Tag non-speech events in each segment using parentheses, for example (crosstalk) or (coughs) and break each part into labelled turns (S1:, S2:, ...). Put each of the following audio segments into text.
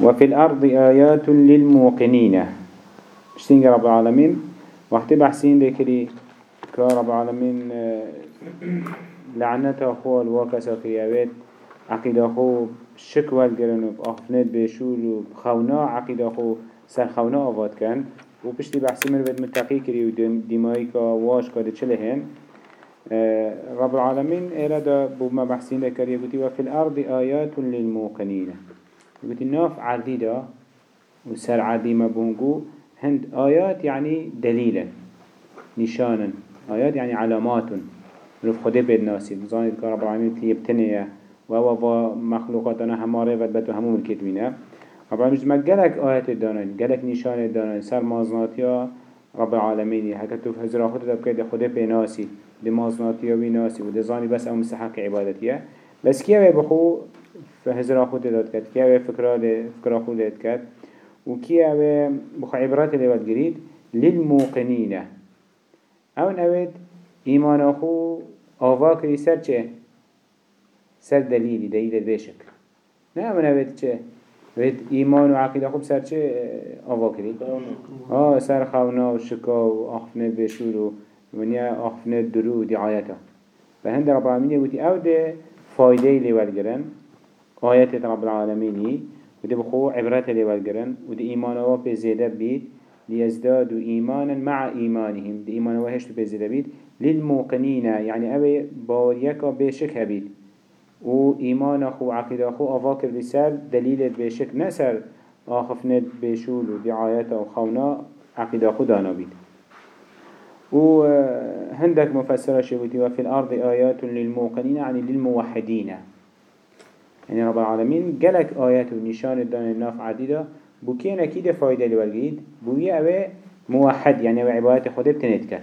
S1: وفي الأرض آيات للموقنين. اشتين رب العالمين؟ وقت بحسين ذكري كرب العالمين آه، لعنته أخوه الواكسة خيابات عقيدة أخوه شكوى القرن وبأخفنات بشول وبخونا عقيدة أخوه سر خونا آفاد كان وبشتي بحسي مروفت متقي كري ودمائك واش كده چلهن آه، رب العالمين إرادة بما بحسين ذكري وفي الأرض آيات للموقنين قلت الناف عردي دا وسر عردي ما بونقو. هند آيات يعني دليلا نشانا. آيات يعني علامات نروف خده بيد ناسي نظاني رب العالمين تيبتنية وهو مخلوقاتنا هماره ودبتو همو ملكت مينه رب العالمين جمع قلق آيات الدانين قلق نشان الدانين سر مازناتيا رب العالمين حكا تو هزرا خود دب كده خده بناسي دي مازناتيا ويناسي ودي زاني بس أو مستحق عبادتيا بس كيف بخو؟ فهزرا خود داد كد كيف فكرة فكرة خود داد كد وكيف بخو عبرات اللي بدقريد للموقنين أو نوید ایمان آخو آوا کری سر چه؟ سر دلیلی دلیل بشک نه أو نوید چه؟ وید ایمان و عقیده خوب سر چه؟ آوا کری؟ آه سر خونا و شکا و آخفنه بشور و ونیا آخفنه درو و دعایتا و هند رب العالمین یوتی أو ده فایده لیول گرن. آیت رب العالمینی و ده بخو عبرت لیول گرن. و ده ایمان آوا پی زیده بید. ليزدادوا إيمانا مع إيمانهم دي إيمان وهشت بزيدا بيت للموقنين يعني أبي باوريكا بشك هبيت و إيمان أخو عقيدة أخو أفاكر بسر دليل بشك نسر. آخفنت بشول و دعايات أو خونا عقيدة أخو دانا بيت و هندك مفسرة شبوتي وفي الأرض آيات للموقنين يعني للموحدين يعني رب العالمين قالك آيات ونشان الدان الناف عديدة بو كين فايدة لولجيد بو اوه موحد يعني اوه عبادت خود بتنت كت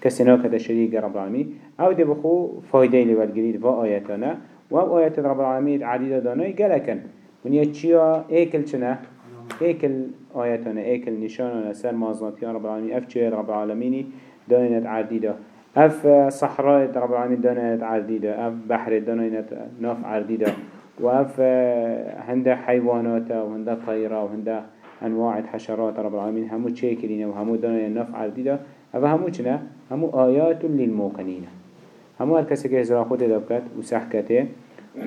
S1: كسنا كده شريك رب العالمين أو دي بخو فايدة لولجيد و آياتنا و آيات رب العالمين عديدة داناي قلقن ونيا چيا ايكل چنا ايكل آياتنا ايكل نشاننا سر مازناتي رب العالمين اف رب العالمين دانت عديدة اف صحراء رب العالمين دانت عديدة اف بحر دانت ناف عديدة وأف هند حيوانات وهند طيرة وهند أنواع الحشرات رب العالمين همو تشيكرين وهمو دانا النفع عديدة أفا همو چنا همو آيات للموقنين همو هالكسي كهزرا خود دبكت وسحكته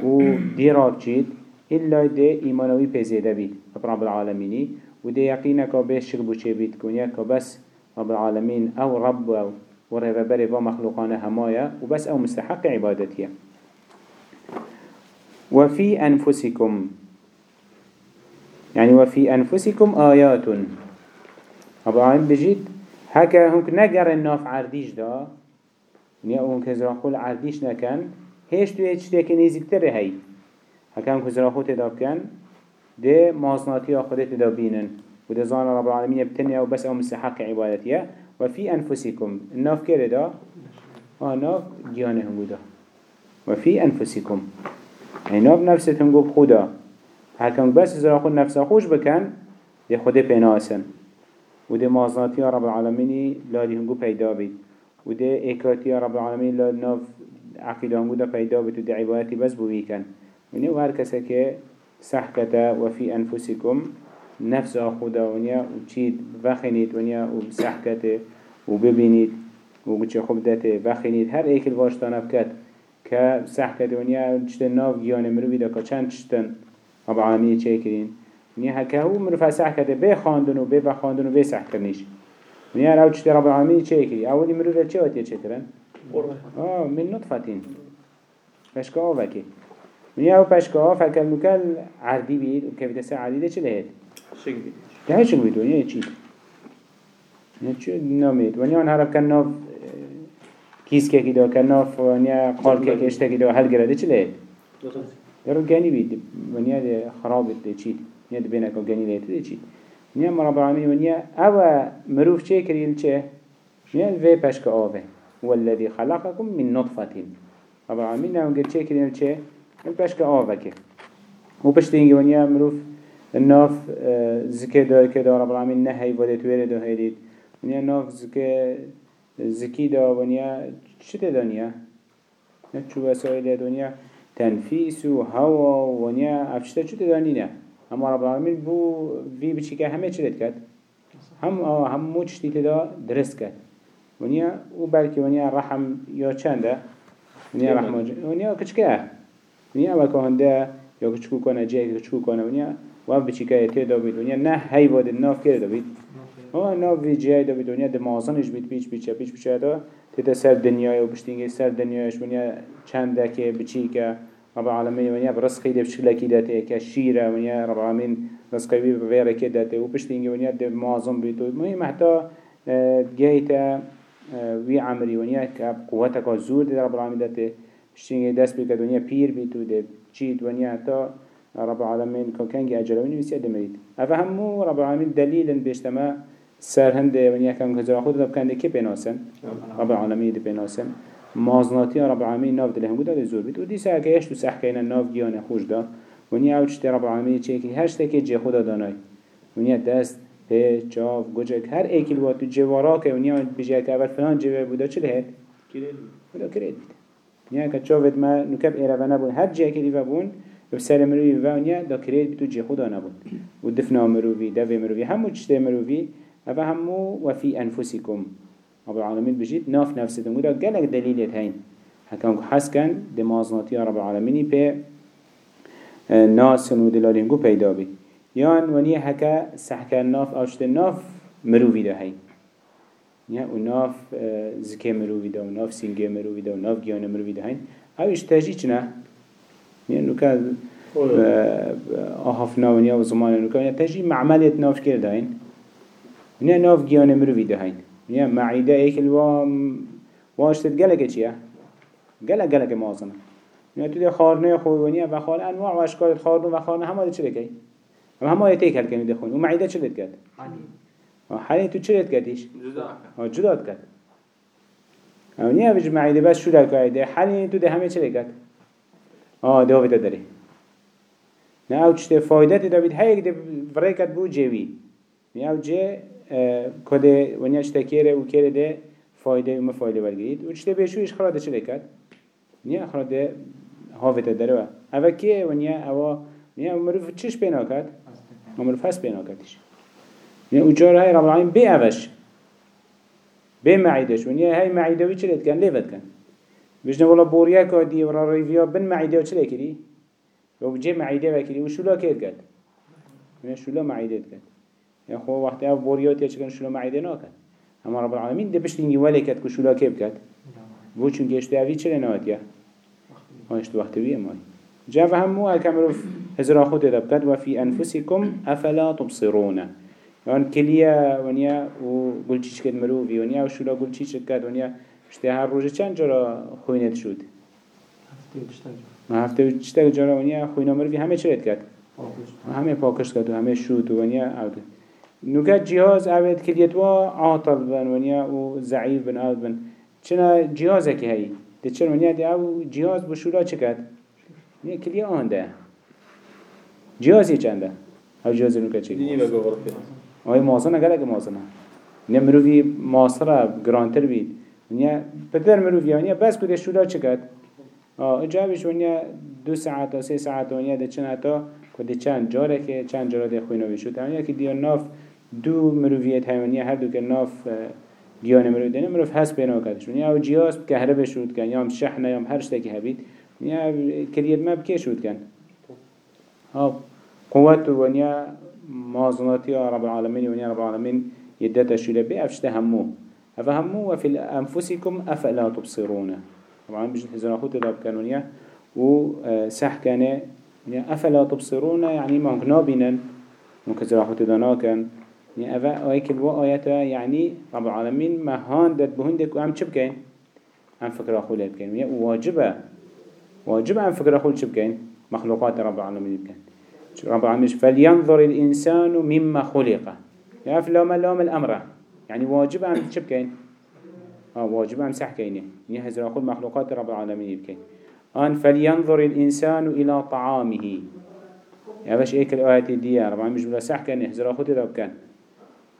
S1: وديراب چيد إلا دي إيمانوي بزيده بيت رب العالمين ودي يقينك شربو چه بيت كونيك بس رب العالمين أو رب أو ورهبري ومخلوقان همايا وبس أو مستحق عبادتيه وفي أنفسكم. يعني وفي أنفسكم آيات. أبو عين بجيت. هكا هنك نجر الناف عرديش دا. نيا هنك زراخول عرديش نكن هيش تو هيش تيكي نيزيكتر هاي. هكا هنك زراخول تداب كان. ده مازناتي آخرت تداب بينن وده زان رب العالمين يبتنيا وبس أو مستحق عبادتيا وفي أنفسكم. الناف كده دا؟ آه ناف جيانهم دا. وفي أنفسكم. يعني ناف نفستهم قب خدا. هكذا بس إذا خود نفسه خوش بكن دي خده بناسن وده مازناتي رب العالمين لا دي هنگو پیدا بید. وده اكراتي رب العالمين لا ناف عقيدة هنگو ده پیدا بید وده عبادتي بس بويكن ونیا و هر کسی که سحکتا و فی انفسکم نفس خدا ونیا و چید وخینید ونیا و سحکته و ببینید و چه خوب دته وخینید هر ایکل واشتانه بکد. که سح کرد ونیا چتن ناف گیان مروی دا که چند چتن رب العالمین چه کرین ونیا هکه هو مروفا سح کرده بی خاندن و بی بخاندن و بی سح کرنیش ونیا رو چتن رب العالمین چه کری اولی مروفا چه آتیه چه کرن؟ آه من نطفتین. پشکا آوکی ونیا او پشکا آف هکل مکل عردی بید و کفیت سر عردی ده چه لهید؟
S2: شک بید.
S1: ده شک بید ونیا چی؟ ونیا چه نامید؟ ونیا آن هرب کن ناف کیس که کیدا کناف ونیا قال که کشته کیدا هل گرده چله درو گنی بید ونیا ده خراب ده چید ونیا ده بینه که گنی لیت ده چید ونیا مرب العالمین ونیا أو مروف چه کریل چه ونیا وی پشک آوه والذي خلقكم من نطفة رب العالمين نعم قد چه كريم چه البشك آوه كه وبشتين ونيا مروف الناف زكي دا كده رب العالمين نهي ودت ويرد وهيديد ونيا ناف زكي زكي دا ونيا شده دنيا نتشو وسائل دنيا تنفيس و هوا ونيا افشتا شده دانينا اما رب العالمين بو في که همه چلت کد هم آه هم مو چشتی تدا درست کد ونیا و بلکه ونیا رحم یا چنده؟ ونیا رحم ونیا کچکه ونیا اول که هنده یا کچکو کنه جه کچکو کنه ونیا و بچی که تدا بید. ونیا نه هی واد ناف کرده بید. ها جه دا بید ونیا دمازنش بید پیچ پیچ پیچ پیچ دا تدا سر دنیای و پشتینگی سر دنیایش ونیا چنده که بچی که رب العالمين ونيا برزقي ده بشكل داته كشيرة ونيا رب العالمين رزقي بي بغير كداته وبشتينجي ونيا ده معظم بيتو مهم حتى جيتا وي عمري ونيا كقوتك زور ده رب العالمين داته بشتينجي دست بك ونيا بير بيتو ده بچيت ونيا حتى رب العالمين كان كان أجلوني بس يدمريد أفهمو رب العالمين دليلا بيشتما سر هنده ونيا كان كزرا خود ده كان ده كي بيناسن رب العالمين ده بيناسن مازناتی رب العالمین ناف دلهم بود داد زور بید و دیسا اگه اش تو سحکین ناف گیانه خوش دا ونیا او چطه رب العالمین چه که هر شته که جه خدا دانای. ونیا دست په چاف گوجک هر ایکل با تو جوارا که ونیا بجه که اول فلان جوه بودا چه لهت؟ بودا کرید بید ونیا که چاوت ما نکب ایره نبون هر جه که دیوه بون بسر مروی و ونیا دا کرید بید تو جه خدا نبون و دفنا مروی دوی مروی همو چطه مروی اوه همو وفي أنفسكم رب العالمين بجيت ناف نفسه ودا قالك دليل هين هكذا حس كان دمازناتي رب العالمين بي آه، ناس ودلالينگو پیدا بي يان وني هكا سحكا ناف اوشت ناف مروفي ده هين يا وناف آه، زكي مروفي ده وناف سنگي مروفي ده وناف گيان مروفي ده هين أو اشتاجي چنا يعني نوكا آهفنا ونيا وزمان نوكا يعني تجي معملت ناف كده هين نه ناف گیان مروی دهین نه معیده ایکل الوا واشتت گلک چیه؟ گلک گلک مازنه نه تو ده خارنه خویونیه و خال انواع و اشکال خارنه و خارنه همه ده چه بکی همه همه آیه تیک هلکنی ده خون و معیده چه دید کرد؟ حالی تو چه دید کردیش جداد کرد. اونی اوج معیده بس شو در کرده حالی تو ده همه چه دید کرد آه ده ویده نه او چه فایده ده بید هیک ده برای کرد بو جوی. نیا او جه کده ونیا چته کره و کره ده فایده و مفایده برگرید و چته بشویش خراده چه لکد؟ نیا خراده هاوته داره و اوه که ونیا اوه نیا مروف چش پینا کد؟ مروف هست پینا کدش نیا اجاره های رب العالمین بی اوش بی معیدش ونیا های معیده وی چه لید کن؟ لیفت کن بجنه ولا بوریا کادی ولا ریویا بن معیده چه لکری؟ و بجه معیده وکری و شولا کد کد؟ شولا معیده کد یا خب خو وقت بوریات یا چکن شلو معيدة ناكن اما رب العالمین ده پشت اینگی ولی کد کشولا كيب كت بو چون اشتو اوی چه یا؟ ها اشتو وقت بیه مای جاف همو رو هزرا خود دبکت و فی انفسکم افلا تبصرونه یعن کلیه ونیا و گل چکد کد مروفی ونیا و شولا گل چکد کد ونیا. هر روز چند جرا خوینت شد؟ هفته و چیچ جرا ونیا خوینا مروفی همه چلید کد؟ همه پاکش کد و همه شد و ونیا عوده نوكا جهاز اوید کلیت و عاطل بن ونیا و ضعیف بن اوید بن. چنا جهازه که هی؟ ده چن ونیا ده أو جهاز بشورا چکد نیا کلیه آنده. جهازی چنده؟ أو جهاز نوكا چی؟ دینی بگو غرفه آیا مازنه گلک مازنه نیا مروفی ماسره گرانتر بید. ونیا پدر مروفی ونیا بس کده شورا چکد اجابش ونیا دو ساعت و سه ساعت ونیا ده چن کده چند جاره که چند جاره ده خوینو بشود ونیا که دیار ناف دو مروفیت حیوانیه هر دو که ناف گیان مروف دینه مروف هست بینا کدش یا أو جیاز کهربه شود کن یا شحنه یا هم هر شتکی هبید یا کلیت ما بکی شود کن؟ ها قوت ونیا مازناتی رب العالمین ونیا رب العالمین يدتا شوله بي أفشت همو. أفهمو وفي أنفسكم أفلا تبصرون. طبعا بجد حزنا خوت داب كانونيا وسح كان أفلا تبصرون يعني ما نابنا ممكن زرا خوت دانا كان يعني أفا آيك الوا آياتا يعني رب العالمين ما هان داد بهندك وعم چه بكين؟ عم فكرة خولة بكين. واجبة. واجبة عم فكرة خول چه بكين؟ مخلوقات رب العالمين بكين. رب العالمين فلينظر الإنسان مما خلق. يعني فلما لام الأمر. يعني واجبة عم چه بكين؟ آه واجبة عم سح كينه يعني مخلوقات رب العالمين بكين. أن فلينظر الإنسان إلى طعامه. يعني باش إيك الآيات دي رب العالمين مش بلا سح هزر خود داب كان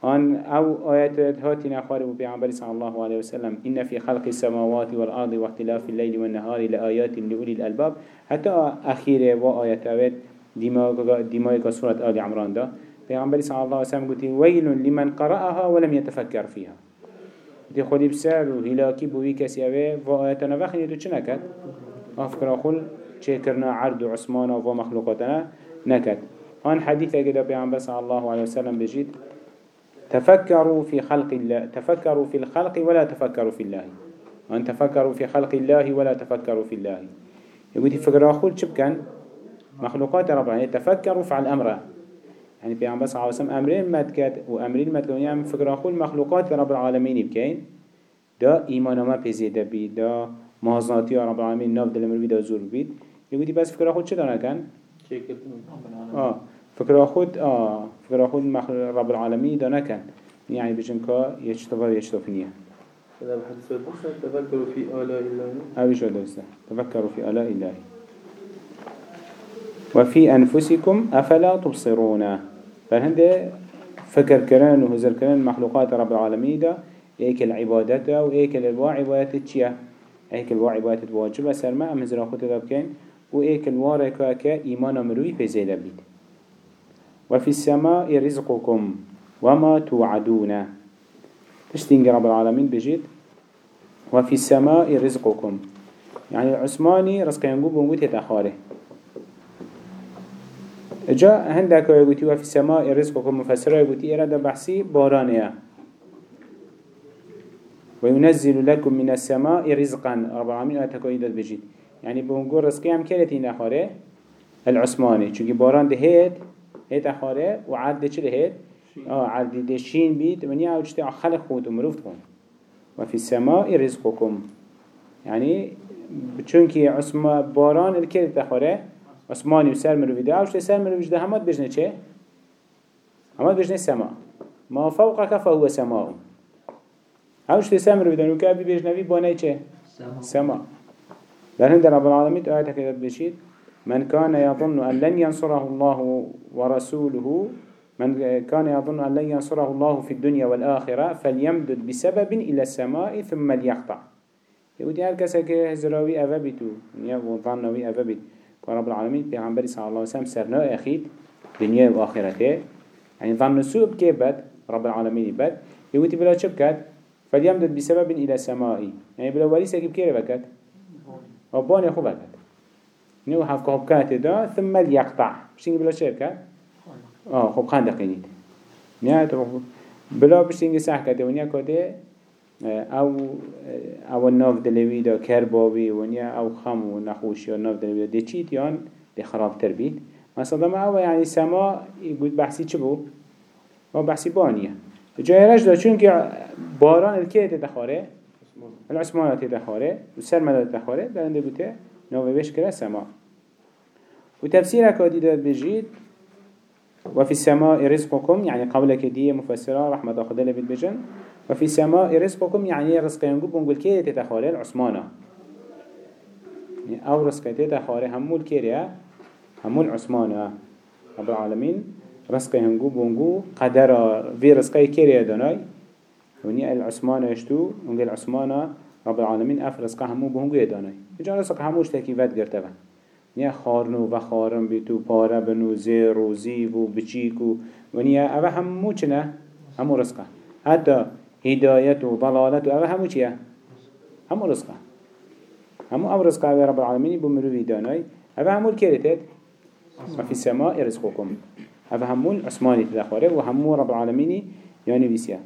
S1: آن أو آيات هاتنا خارب بيعنبر صلى الله عليه وسلم إن في خلق السماوات والأرض واختلاف الليل والنهار لآيات لأولي الألباب. حتى أخير وآيات دماغ سورة آل عمران ده پیغمبر صلى الله عليه وسلم قلت ويل لمن قرأها ولم يتفكر فيها دي خودی بسر و هلاکی بوی کسی اوه و آیتنا وقتی تو چه نکد؟ افکر خل چه کرنا عرض و عثمانا و مخلوقاتنا نكت هان حديث كده بيعمل صلى الله عليه وسلم بجيد تفكروا في خلق الله. تفكروا في الخلق ولا تفكروا في الله. أن تفكروا في خلق الله ولا تفكروا في الله. يقول فكرة أخول شب كان مخلوقات رب العالمين. تفكروا في الأمر يعني الله عليه وسلم أمرين ما تكاد وأمرين ما تكاد يعني فكرة أخول مخلوقات رب العالمين بكين. دا إيمان ما بيزيد بي دا مهزناتي رب العالمين. ناف دل مروي دا زور بيت يقول بس فكرة أخول شو دانا كان؟ آه. فكرة خود آه. فكرة خود رب العالمين ده نكن يعني بجنكا يشتغل يشتغلنيه
S2: هذا بحدث الدرس تفكروا في آلاء الله
S1: أبي شو درسه تفكروا في آلاء الله وفي أنفسكم أفلا تبصرون فهند فكر كران وهزر كران مخلوقات رب العالمين ده ايك العبادة وايك الواع عبادة تشيا ايك الواع عبادة واجبة سرما أم هزر أخوته ده بكين وإيك الواركا كا إيمان مروي في زيادة بيت وفي السماء رزقكم وما توعدون. تشتين رب العالمين بجد وفي السماء رزقكم يعني العثماني رزق ينقوب ونقوت يتأخاره جاء هندك يقولي وفي السماء رزقكم مفسرة يقولي إرادة بحسي بارانيا وينزل لكم من السماء رزقا. رب العالمين أتكويدت بجد يعني بونقول رزقي هم كالتين أخاره العثماني. چونكي باران ده هيد أخاره ده چل هيد آه عاد ده شين بيت من يا وجت خلق خود ومروفت خون. وفي السماء رزقكم. يعني چونكي عثما باران الكالت أخاره عثماني وسر مروفي ده وجت سر مروفي ده همات بجنه چه؟ همات بجنه السماء ما فوقك فهو سماء. هاوش تسمر بدن وكابي بيجنبي باني چه؟ سماء لأن رب العالمين كده بشيد من كان يظن أن لن ينصره الله ورسوله من كان يظن أن لن ينصره الله في الدنيا والآخرة فليمدد بسبب إلى السماء ثم ليقطع. يقول هر كسا که هزراوی اوه بیتو یا ظنوی اوه بیت که رب الله عليه وسلم سرنا اخید دنیا و آخرته. يعني ظن سوء بكي رب العالمين بد. يقول بلا چه فليمدد بسبب إلى السماء. يعني بلا وليسة كيف كيري بكت وباني خو بكت نو حف كهب كات دا ثم ليقطع. بشتنجي بلا شركة؟ آه خب خندق ينيد نهاية بلا بشتنجي سح كته ونيا كده أو أو الناف دلوي دا كرباوي ونيا أو خم ونخوش يا ناف دلوي دي چيت يان؟ دي خراب تربيت مثلا ما أو يعني سما يقول بحثي چبو ما بحثي بانيه جای رش دا چون که باران الکیه تدخاره العثمانات تدخاره و سرمدات تدخاره دارنده بوده. نوه بش كره سما وتفسير كادي داد بجيد وفي السماء رزقكم يعني قولك دي مفسرة رحمة أخذ بيت بجن وفي السماء رزقكم يعني رزق ينقب ونقول كي تتخاري العثمانة يعني أو رزق تتخاري همول كيريا همول عثمانة رب العالمين رزق ينقب ونقول قدر في رزق كيريا داناي ونيا العثمانة يشتو ونقول العثمانة رب العالمين اف رزق همو بهنگو يداناي جا رزق هموش تكيفات گرتبه نیا خارنو و خارن بیتو پاره بنو زیر و زیو و بچیک و نیا اوه همو چنه؟ همو رزقه حتی هدایت و ضلالت و اوه همو چیه؟ همو رزقه همو أو رزقه اوه رب العالمين بمروي داناي اوه همو الكيرتت وفي السماء رزقكم اوه همو العثماني تدخوره و همو رب العالمين يعني بيسيا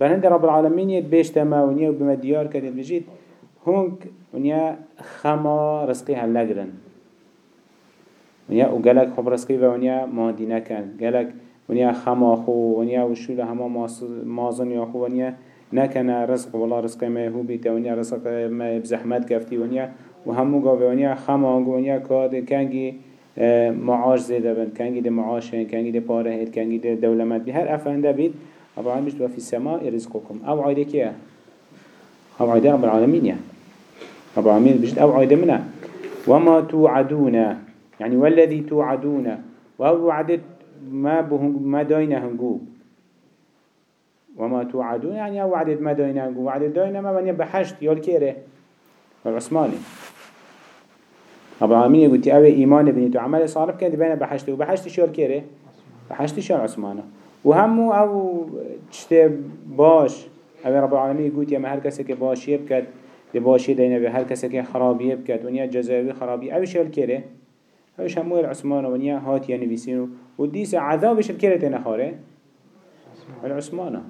S1: بلند رب العالمين يتبيش تما ونيا وبمديار كده بجيت هونك ونیا خما رزقی هل نگرن. ونیا و گلک خب رزقی و ونیا مادی نکن. گلک ونیا خما خو ونیا و شول همه مازن یا خو ونیا نکنه رزق والله رزق ما هو بیت ونیا رزق ما بزحمت کفتی ونیا و همو گاوه. ونیا خما کاد کنگی آه، معاش زیده بند. کنگی ده معاش کنگی ده پاره هید کنگی ده دولمت بی. هر افنده بید رب العالمين في السماء رزقكم. أو عيدة كيا؟ أو عيدة رب العالمين يعني رب العالمين بجد أو عيدة منا. وما توعدون. يعني والذي توعدون. وهو وعدت ما بهنج ما داينا هنجو وما توعدون. يعني أو وعدت ما داينا هنجو وعدت داينا ما بني بحشت يال كيره. العثماني. رب العالمين يقول تي أوي إيمان بني تو عمل صالح كان بين بحشت وبحشت شو كيره؟ بحشت شو عثمانه وهمو أو تشتي باش أوي رب العالمين يقول يا هر كسي باش يبكت لباشي دينا به هر كسي خرابي يبكت ونيا جزائري خرابي أوي شو كيره أوش همو العثمان ونيا هات يعني بيسينو وديس عذابش الكيره تنخاره العثمانه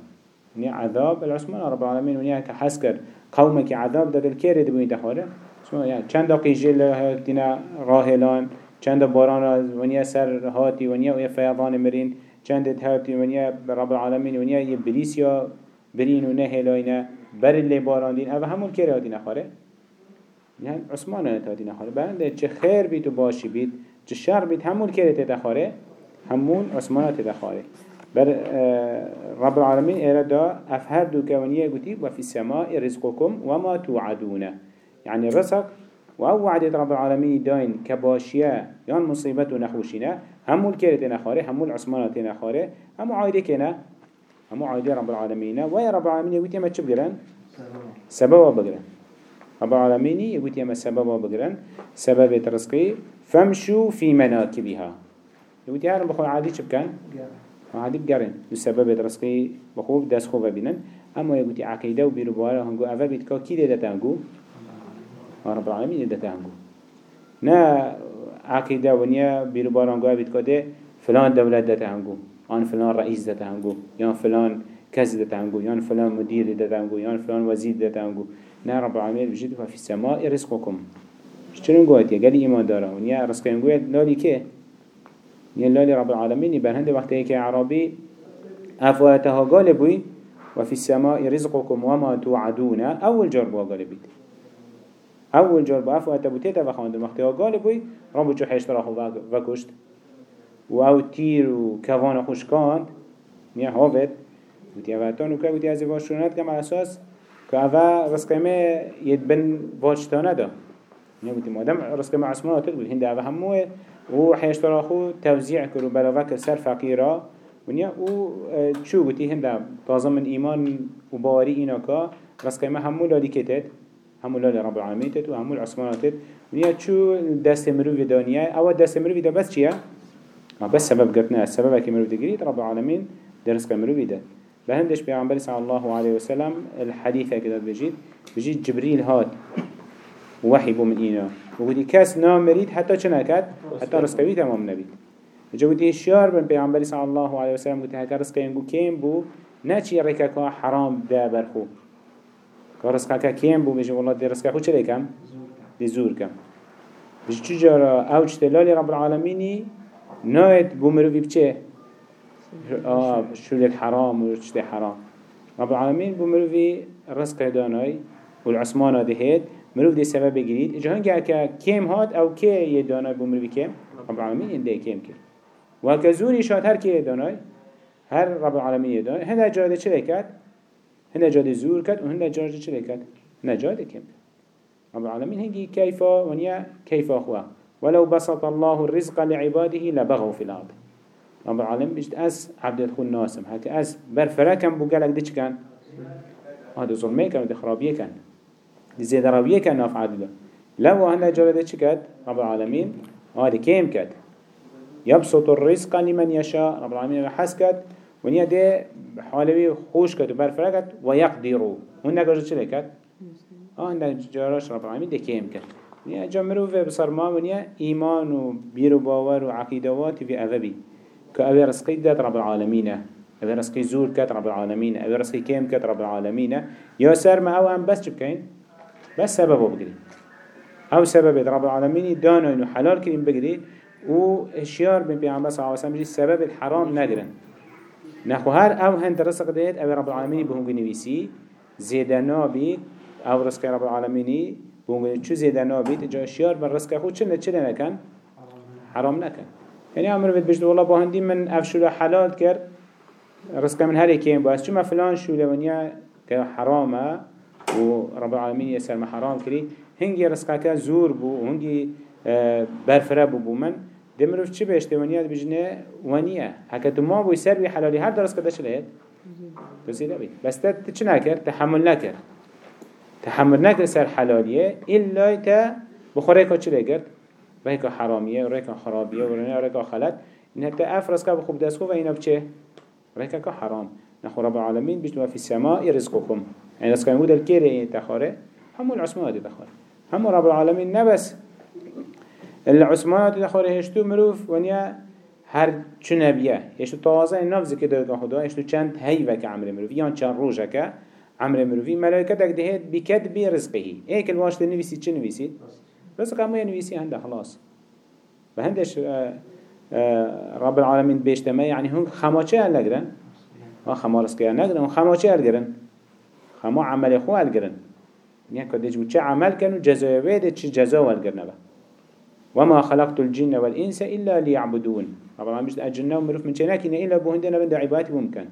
S1: ونيا عذاب العثمان رب العالمين ونيا كحسكر قومك عذاب داد الكيره دبوين تخاره يعني چند قیجل هاتینا راهلان چند باران ونیا سر هاتی ونیا و فیضان مرین. چندت هاتی ونیا رب العالمین ونیا یه بریسیا برین و نهلاینه بر لی باراندین او همون که دین نخاره یعنی عثمان را تادی نخاره برنده چه خیر بیت و باشی بید چه شر بیت همون که رادی همون عثمان را تدخاره بر رب العالمین ایرادا افهر دو کونیه گوتی و فی السماء کم و ما توعدونه یعنی رزق الرزق وأو وعدت رب العالمين داين كباشية يان مصيبة نخوشنا همو الكيرت نخاره همو العثمانات نخاره همو عايدة كنا همو عايدة رب العالمين. ويا رب العالمين يقول يما تشب قرن؟ سبب بقرن. رب العالمين يقول يما سبب بقرن. سبب رزقي فامشوا في مناكبها. يقول يا رب بخوي عادي شب كان؟ عادي بقرن. سبب رزقي بخوف دس خوف بينن أما يقول عقيدة وبيرو بوارا هنقو أفا بيتكا كي ده تنقو رب العالمين يدته هنگو نا عقيدة ونيا بيرو بارانگوه بيت كده فلان دولت دته هنگو آن فلان رئيس دته هنگو يان فلان كز دته هنگو يان فلان مدير دته هنگو يان فلان وزير دته هنگو نا رب العالمين بجد في السماء رزقكم شترون قوات يا قال إيمان دارا ونيا رزقين قوات لالي كه يا لالي رب العالمين يبان هند وقت هيك عربي أفواتها قالبوي وفي السماء رزقكم وما توعدون. أول جرب وقالبيت اول جار با افو اتبو تیتا و خواند مختی ها گالی بوی رام بو چو حشت را خو وکشت و أو تیر و کوان خوش کاند نیا هاوید بودی أو اتان و که بودی از واشونت کم أساس که رسکمه ید بن واجتانه دا نیا بودی مادم رسکمه عثمانات بود. هنده أو هموه. و حشت را خو توزیع کرو بلاوک سر فقیره ونیا أو چو بودی هنده تازه من ایمان و باوری اینا که رسکمه همو لالی کتت همو لال رب العالمين تت و همو العثمانات تت ونیا چو دست مروی دانیه أو دست مروی دا بس چیه؟ ما بس سبب قرتنا السبب كي مروي دقريت رب العالمين درس كمروي ده بهندش بيعنبري صلى الله عليه وسلم الحديثة كده بجيت بجيت جبريل هات. وحي بو من إينا وقودي كاس نام مريد حتى چنكت حتى رسكوي تمام نبيت جودي الشيار بن بيعنبري صلى الله عليه وسلم قلت هكا رسكي ينقو كيم بو ناچي ركاكا حرام دا برخو که رزقه که کم بو بشه والله دی رزقه خود چه بکم؟ دی زور کم. بشه چو جارا او چتلالی رب العالمینی؟ ناید بو مروی بچه؟ شوده حرام و چت حرام. رب العالمین بو مروی رزقه دانای و العثمان دهید مروف دي سبب بگیرید. جهان که کم هات او که یه دانای بو مروی کم رب العالمین این ده کم کرد. و که زوری شاد هر که دانای هر رب العالمین یه دانای. هنده جاده چه هنا جاد زور كد وهنا جاد چه كد هنا جاد كم رب العالمين هنجي كيف ونيا كيف أخوة ولو بسط الله الرزق لعباده لبغوا في الأرض. رب العالمين بجد أس عبد الخون ناسم هكا أس برفرا بو بقالك ديش كان هذا ظلمي كان ودي خرابية كان دي زيد روية كان ناف عدده لو هنا جاد ديش كد رب العالمين هذا كيم كد يبسط الرزق لمن يشاء رب العالمين حس كد ونیا ده حالوی خوش کد و برفره کد و یقدیرو اون نگاجه چه کد؟ آه نگاجه رب العالمین ده کم کد ونیا جا مروف بسر ما ونیا ایمان و بیر و باور و عقیدواتی في اوه که اوه رزقی داد رب العالمین اوه رزقی زور کد رب العالمین اوه رزقی کم کد رب العالمین یا سر ما أو هم بس چه بکن؟ بس سببه بگیری أو سبب رب العالمين دانو انه حلال كريم بگیری و إشيار بن پیغمبر صلى الله عليه وسلم سبب الحرام ندرن نخو هر أو هند رزق ديت أو رب العالمين بهنگ نویسی. زیده نابید أو رزق رب العالمين بهنگ چو زیده نابید جا شیار بر رزق خود چنه چنه نکن؟ حرام نکن. يعني عمر بيت بجد والله بهندي من افشول حلال كر رزق من هر كيم بس شو ما فلان شو لونيا كحرامه ورب العالمين يسر ما حرام كري هنجي رزقك زور بو هنجي برفره بو بو من. دمروف چی بهشته ونیا بجنه؟ ونیا هکه تو ما بوی سر بی حلالی هر درست کده شلید تو زیده بید بس تا چه نکر تحمل نکر تحمل نکر سر حلالیه. ایلا تا بخوره که چی لگرد ريكا حرامية وريكا خرابية وريكا خلط. إن حتى أف رزقه بخوب دست خوف إنا بچه؟ ريكا حرام. نخو رب العالمين بيشتوا في السماء رزقكم يعني رزقه يقول الكيري تخاره همو العثمانات تخاره همو رب العالمين نبس العثمانات تخاره هشتو مروف ونيا هر چو نبیه یشتو تازه نفذ که داد خدا یشتو چند هیوه که عمر مروفی یا چند روژه که عمر مروفی. ملائکت اک دهید بکد بی رزقه ایک الواشت نویسی چه نویسید؟ رزق همه نویسی هنده خلاص. و هندش رب العالمين بيشتما يعني هم خماچه هل نگرن؟ ها خما رزقه هل نگرن. هم خماچه هل گرن؟ خما عمل خو هل گرن. يعني كده جو چه عمل كانوا جزاء ويده چه جزاء والگرنه وما خلقت الجن والإنس إلا ليعبدون. طبعا مش الجن ومروف من شناكين إلا بوهندنا بند عبادتي ممكن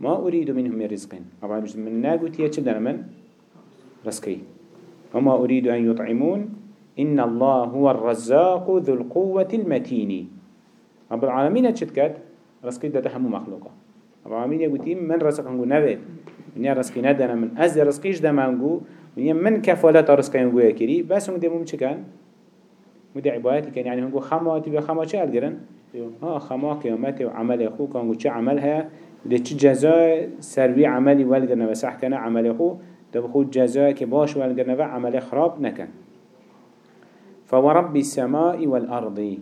S1: ما أريد منهم من رزق. طبعا مش من ناقوت يتشدنا من رزقي وما أريد أن يطعمون إن الله هو الرزاق ذو القوة المتين. رب العالمين اتشتكت رزقي ده تحمو مخلوقه رب العالمين يقول من رزق هنقو نبت من رزقي ندنا من أز رزقيش ده منقو من من كفالة رزقي هنقو يكري بس هنقو ده مدى عبادتي كان يعني هنقو خماتي بخما چه الگرن؟ ها خما قيامت وعمل خو كانقو چه عملها؟ ده چه جزاء سروي عملي والگرن وسح كان عمل خو ده بخو جزاء كباش والگرن وعمل خراب نكن. فورب السماء والأرض.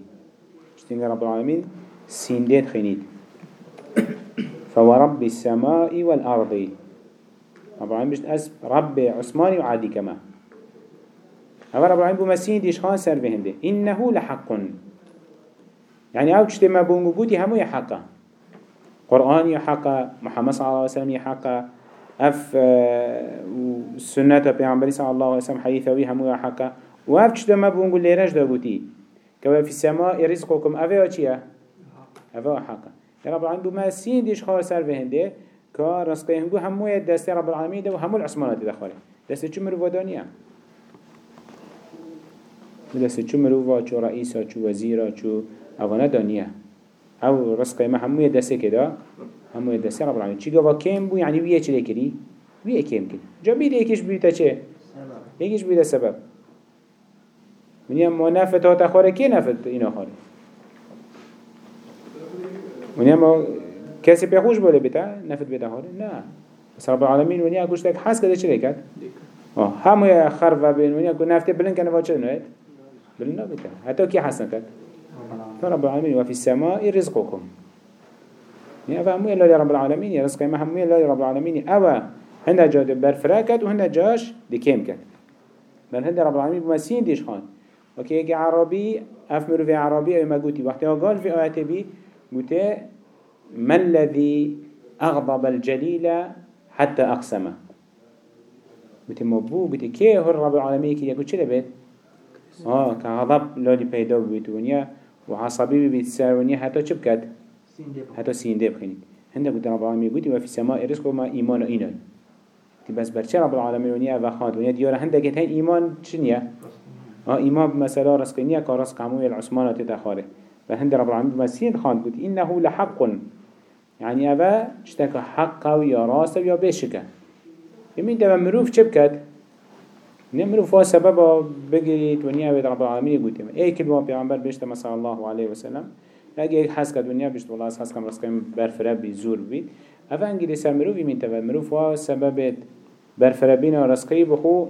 S1: اشتنگ رب العالمين؟ سينديت خينيد (coughs) فورب السماء والأرض. رب العالمين بشت رب عثماني وعادي كما هذا رب العالمين بمسين ديش خان سر بهنده إنه لحق يعني أو تشتي ما بونغو قوتي همو يحقا قرآن يحقا محمد صلى الله عليه وسلم يحقا أف سنة بيعنبري صلى الله عليه وسلم حديثوي همو يحقا وأف تشتي ما بونغو ليرش دا قوتي كما في السماء رزقكم أفا وچيا أفا حقا يا رب العالمين بمسين ديش خان سر بهنده كا رزقه هنگو همو يدسته رب العالمين ده وهمو العثمانات دخوله دسته چو مرو بدست چو مروفا چو رئیسا چو وزیرا چو اوانه دانیه. او رزق ما هموی دسته کدا هموی دسته رب العالمین. چی گوا کم بو؟ یعنی ویه چه کری؟ ویه کم کری جا بید ایکش بیتا چه؟ ایکش بیتا سبب. منی ما نفت ها تخواره که نفت اینا خاره؟ منی ما کسی به خوش بوده بیتا؟ نفت بیتا خاره؟ نه. بس رب العالمین منی اگوش تک حس کده چه کرد؟ همه خرف بین منی اگو نفت بلن کنه واچه نوید؟ بلنا بتا حتى كي حسنتك. فرب العالمين وفي السماء رزقكم. يعني أفهموا إلا لرب العالمين يا ما هموا إلا لرب العالمين. أوا هنا جاد برفراكت وهنا جاش دكيم كت بل هنا رب العالمين بمسين ديش خان. وكي يجي عربي أفمر في عربي أي ما قلتي وقتها قال في آيات بي قلت ما الذي أغضب الجليل حتى أقسمه. قلت مبو قلت كيه هو رب العالمين كي يقول شو بيت آه كغضب لالي پیدا ببيت ونيا وعصبي ببيت سر ونيا حتى چه بكت حتى سينده بخيني هنده قلت رب العالمين قلت وفي السماء رزق وما إيمان إينا بس برچه رب العالمين ونيا وخاند ونيا ديارة هنده قلت هين إيمان چنيا آه إيمان بمثلا رزق نيا كرزق عموية العثمانة تتخاره فهند رب العالمين بمسين خاند قلت إنه لحق يعني أبا اشتكى حقا ويا راسا ويا بيشكا يمين ده مروف چه بكت نمرو فا سبب بگیرید و نیا رب العالمین گوتیم ای کلمه پیامبر بشت مثلا الله علیه و سلم اگه یک حس کد دنیا بشت والله حس کم رسکم برفرة بی زور بید اف انگیری سر مرو بی منتبه مرو فا سبب برفرة بین و رسکی بخو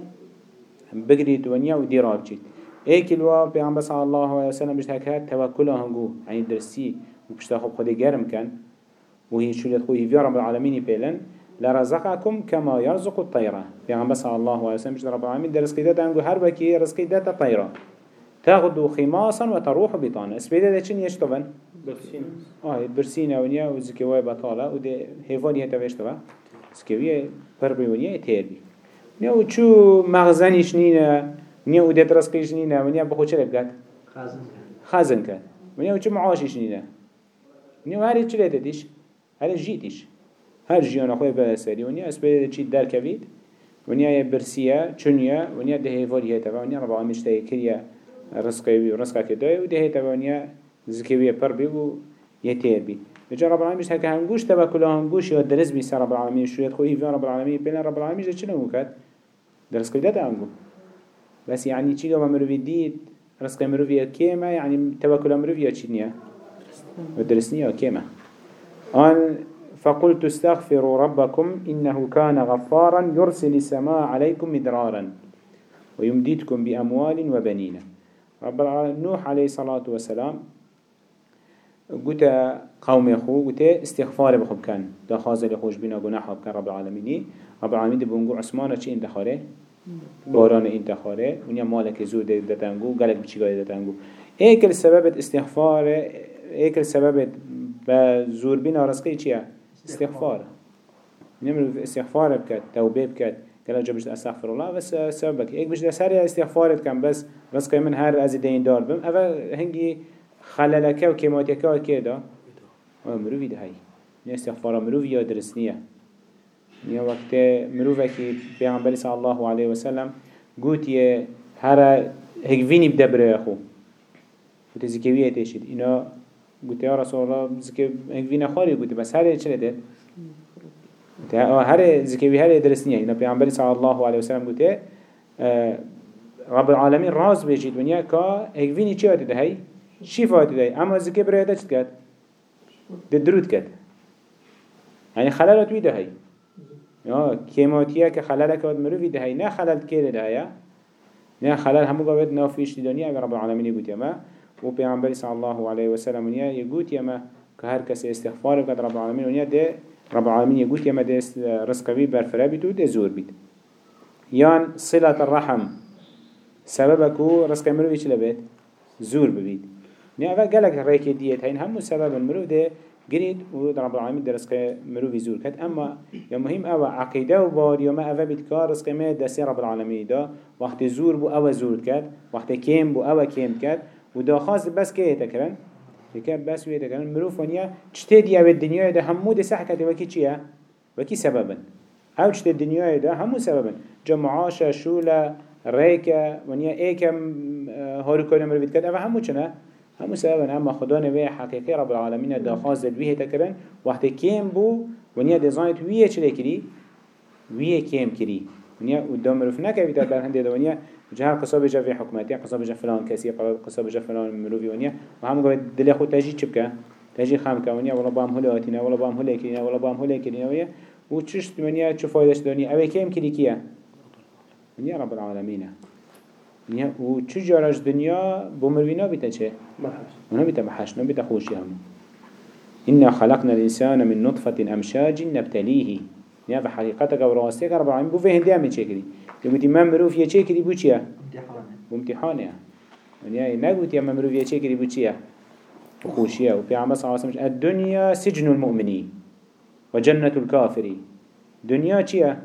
S1: بگیرید و نیا و دیرا بچید ای کلمه پیامبر صلی الله علیه و سلم بشت هکر توکل هنگو. یعنی درستی و بشت خوب خود گرم کن و هی شولیت خوی وی رب العالمین پیلن لرزقكم كما يرزق الطيرة في عم بس الله وسلم رب العالمين درس كده تانجو هر بكي رزق ده الطيرة تاخذ خماصا وتروح بطانا اسبيده ده چن يشتغل برسينا آه برسينا ونيا وزكوي بطالة. وده هيفالي هتا بيشتغل زكوية بربي ونيا تيربي نيا وچو مغزنش نينا نيا وده رزقش نينا ونيا بخو چه لبقات خازن خازن كان ونيا وچو معاشش نينا نيا وهاري لديش هاري جيتش هر جیان خوی به سری ونیا اسبه چی در کوید ونیا برسیه چونیا ونیا ده هیواری هتا ونیا رب العالمین شته کریه رزقی و رزق کدای و ده هتا ونیا زکوی پر بی و یتیر بی. بجا رب العالمین که هنگوش توکل هنگوش یا درس بی سر رب العالمین شویت خوی و رب العالمین بین رب العالمین چه کد درس کده هنگو بس يعني چی گام مرو دید رزق مروفيا كيما يعني توكل مروفيا تشينيا ودرسنيا كيما أن فقلت استغفروا ربكم إنه كان غفارا يرسل السماء عليكم مدرارا ويمددكم بأموال وبنين. رب العالمين نوح عليه الصلاة والسلام قلت قوم خو قلت استغفار بخب كان. دا خازل خوش بنا قناح كان رب العالمين. رب العالمين بونقو عثمانه چه انتخاره؟ باران انتخاره. ونیا مالك زود دتنگو قالك بچيگاه دتنگو. ايك السبب استغفار ايك السبب بزور بنا رزقي چيه استغفار. نمر استغفار بكت توبة بكت كلا جا بجد أستغفر الله. بس سببك إيك بجد ساري استغفار كان بس رزقي من هر از دين دار. بم اول هنگي خلالك و كيماتيك و كيدا مروفي ده هاي. استغفار مروفي يا درسنية. نیا وقت مروفه که پیغمبر صلی الله علیه و سلم گوت یه هر هگوینی بده بره خو گوت زکویه تشید اینا گوت یا رسول الله زکو هگوینه خاری گوت بس هر چه ده هر زکوی هر درست نیه. اینا پیغمبر صلی الله علیه و سلم گوت رب العالمین راز بجید ونیا که هگوینی چی آتی ده هی؟ شیف آتی ده؟ اما زکو بره ده چید کد؟ ده درود کد یعنی خلالات ده هی؟ یا کیماتیه که خلال کود مروی دهی نه خلال کیره دهیا نه خلال همو قوید نافیش دیدانی اگر رب العالمین گوت یما و پیامبری صلی الله علیه و سلم نیا یگوت یما که هر کسی استغفار کرد رب العالمین نیا ده رب العالمین یگوت یما ده رزقوی برفره بیتو ده زور بیت. یان صلة الرحم سببكو رزق مروی چلا بید زور ببید نه اول گلک ریک دیت هین همو سبب المرو ده قريد و رب العالمين درس مروفي زور كت أما يا مهم أوا عقيدة وبار يا ما أوا بتكار رزق ما دسي رب العالمين دا. وقت زور بو أوا زور كت وقت كيم بو أوا كيم كت خاص بس كيه تكرن يكاد بس ويه تكرن مروف ونيا تشتد يا بالدنيا ده همو ده سحكة وكي چيا؟ وكي سببا. أو تشتد الدنيا ده همو سببا. جمعاشا شولا ريكا ونيا ايكا هارو كونه مروفي كت أوا همو چنه همو سببا. اما خدا نوی حقیقی رب العالمین داخواست دل ویه تکرن. وقتی کم بو ونیا دزاینت ویه چلی کری؟ ویه کم کری. ونیا و دامروف نکوی تا در هنده ونیا جهر قصاب جا في حكمتي قصاب جا فلان كسي قصاب جا فلان مروفي ونيا وهم قال دل خو تجي چبكا تجي خام كونيا ولا بام هلا اتينا ولا بام هلا كينا ولا بام هلا كينا ويا وتشت ونيا شو فايدة دنيا أبي كم كلي كيا ونيا رب العالمين و چه جارش دنیا بمروینا بیتا چه؟ اونا بیتا محش نو بیتا خوشی هم إنا خلقنا الإنسان من نطفة أمشاج نبتليه. يعني بحقيقتك أو راستيك رب العالمين بو فيه هندية من شكري يقولي ما مروف يا شكري بو چيا؟ بامتحانه يعني نقولت يا. ممروف يا شكري بو چيا؟ خوشيا وفي عمل صلى الله عليه وسلم الدنيا سجن المؤمنين وجنة الكافرين. دنيا چيا؟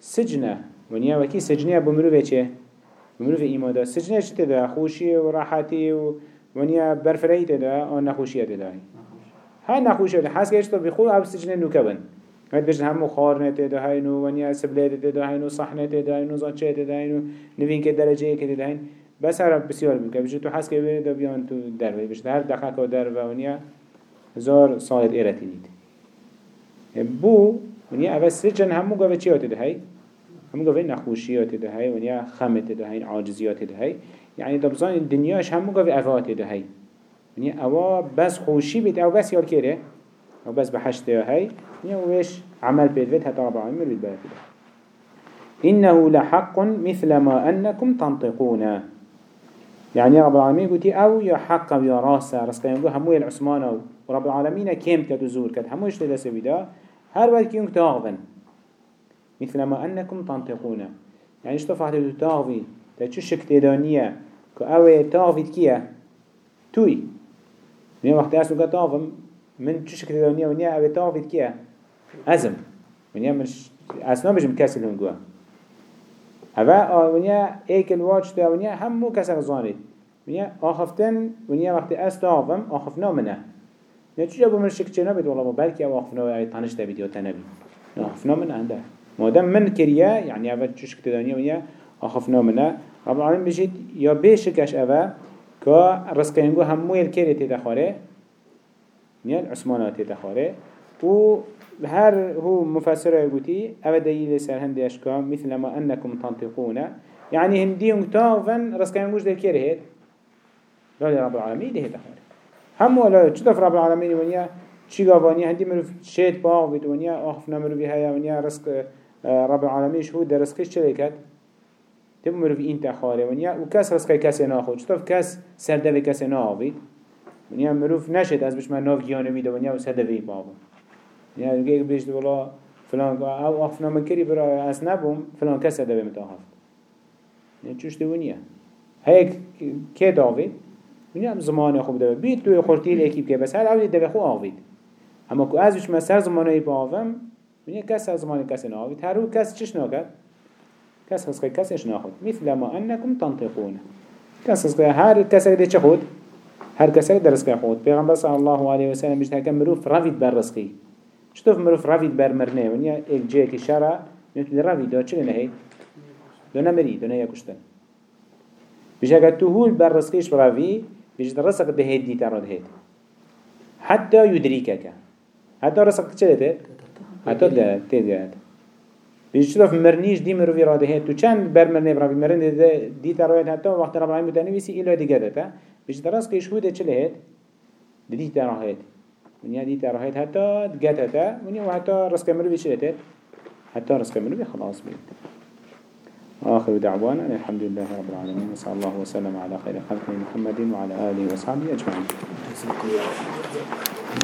S1: سجنة. ونيا وكي سجنية بمروف يا چه؟ مروف ایمان دا سجنة چه تدا؟ خوشی و راحتی و ونیا برفرهی تدا؟ آن نخوشی تدا. ها نخوشی تدا حس که تو بخو أو سجنة نوکبن هاد بجن همو خارنه تیده و نیا سبلیده تیده هینو صحنه تیده هینو زاچه تیده هینو نوین که درجه که تیده بس هر بسیار می‌کنه بجن تو حس که بیره دو بیان تو در وی بجن هر دقیقه که در و نیا زار سالت ایره تینید بو و نیا اول سجن همو گوه چی ها تیده هی همو گوه نخوشی ها تیده و نیا خمه تیده هی عاجزی ها تیده یعنی دبزان دنیاش همو گوه افا تیده هی و نیا اوا بس خوشی بیت او بس یار کره أو بس بحشت ده هاي ونيا ويش عمل بيت حتى رب العالمين بيت بيت إنه لحق مثل ما أنكم تنطقون. يعني رب العالمين قلتي أو يا يا راسة. رسكا يقول همو العثمان ورب العالمين كيم كتزور كت همو يشتغل سبيدا هر وقت يوم تاغبن. مثل ما أنكم تنطقون. يعني إيش تفعل تاغي تشو شكتدانية كأوه تاغي كيا توي. من وقت أسلو كتاغم من شو شكتدانية ونيا أوه تاغي كيا أزم ونيا مش أسنا مش مكسل هنقوا أبا ونيا ايك الواج تا ونيا هم مو كسر زانيت ونيا آخفتن ونيا وقت أستاغم آخفنا منه. نه چجا بمر شکچه نبید؟ والله بلکه أو آخفنا تنش تبید یا تنبید. آخفنا من عنده مادام من كريا يعني أفا تشوش كتدانيا ونيا أخفنا منا رب العالمين بجيت يا بيشكش أفا كا رزقينجو همو الكري تدخاره نيا العثمانات تدخاره و هر هو مفسر يقولي دليل سر هندي أشكام مثل ما أنكم تنطقون. يعني هنديهم تاغن رزقينجوش دل كري هيت لا رب العالمين ده تخير هم ولا شو رب العالمين ونيا چی گاوانی هندی مروف شید باغ بید ونیا آخف نمروفی هیا ونیا رزق آه، رب العالمین شهود در رزقش چه کرد؟ تبو مروف این تخاره ونیا. و کس رزق کسی ناخود؟ چطور کس سردوی کسی ناوید ونیا مروف نشد از بشمن ناف گیانه میده ونیا و سردوی باغ ونیا اگه بیشت ولا فلان او آخف نمکری برای از نبوم فلان کس سردوی متاخفت ونیا چوش ونیا هیک که داوید؟ ونیا زمان خوب دوید بید توی خورتیل اکیب که بس. هر اولی خو آوید. اما کو ازش ما سر زمانه باوم من کس از زمان کس ناوید. هر رو کس چش ناکد. کس خسقه کسش ناخد مثل ما انکم تنطقون. کس خسقه هر کس ده چه خود هر کس در رزق خود پیغمبر صلی الله علیه و سلم میشه که مروف روید بر رزقی. چطور مروف روید بر مرنه؟ و نیا ایک جه که شرع میتونی روید. دا چه نهی؟ دو نمری دو نیا کشتن. بیشه اگر تو هول بر رزقیش روی بیشه در رزق هید دیتا را ده هید حتى يدركك حتى رزق چه ده حتى ده تيجات بيشترف مرنيش دي مرو في راده تو چند بر مرنه برا مرن ده دي تراويت حتى وقت رب العالمين بتاني بيسي إلا دي جدته بيشترف رزق يشهود چه لهت دي تراهيت من دي تراهيت حتى جدته من حتى رزق مرو بيش لهت حتى رزق مرو بي خلاص بيت آخر دعوانا الحمد لله رب العالمين وصلى الله وسلم على خير خلقه محمد وعلى آله وصحبه أجمعين